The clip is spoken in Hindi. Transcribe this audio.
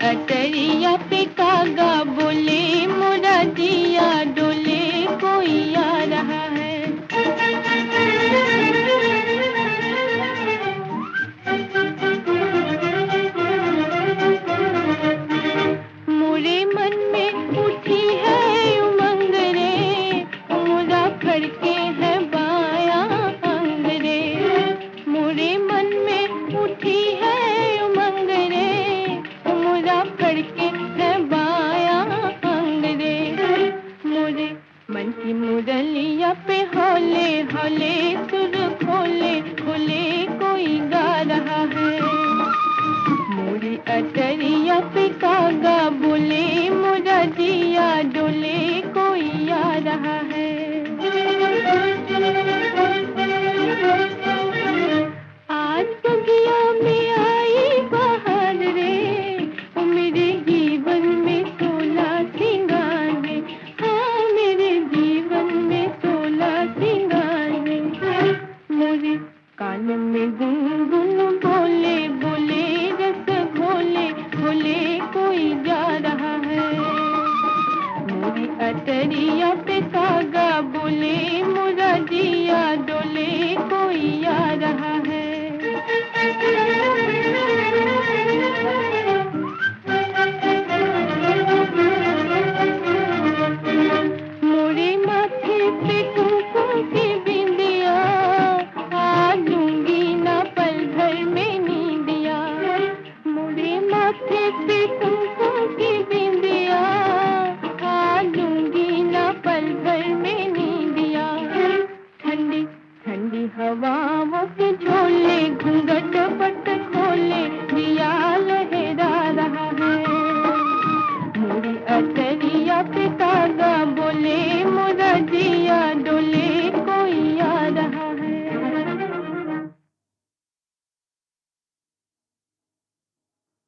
अतरिया पे कागा बोले मुरा दिया डोले कोई आ रहा है। मुरे मन में उठी है उमंग रे, मुरा फड़के हैं ढले सुर खोले खुले कान में गुनगुन बोले बोले रस भोले भोले कोई जा रहा है। मेरी अतरिया ठंडी हवाओं के झोले